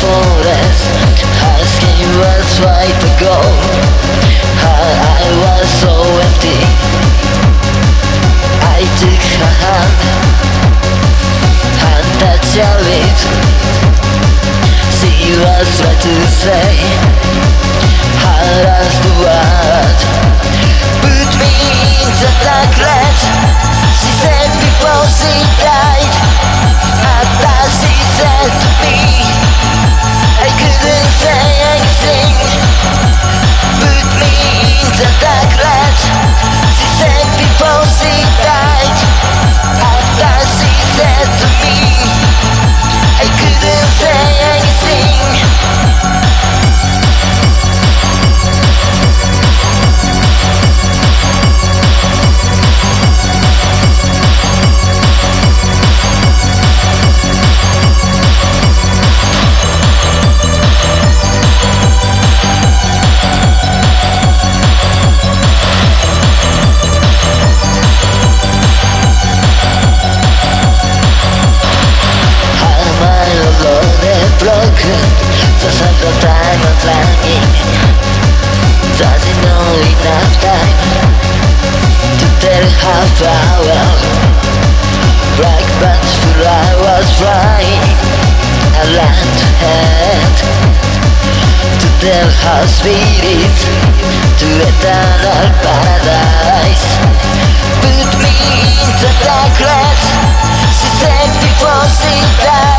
forest. Asking I was so empty. I took her hand And touched her lips She was to say. Last word. Put me the time To tell far well Black bunch full was flying I land head To tell how sweet it To eternal paradise Put me in the darkness She said before she died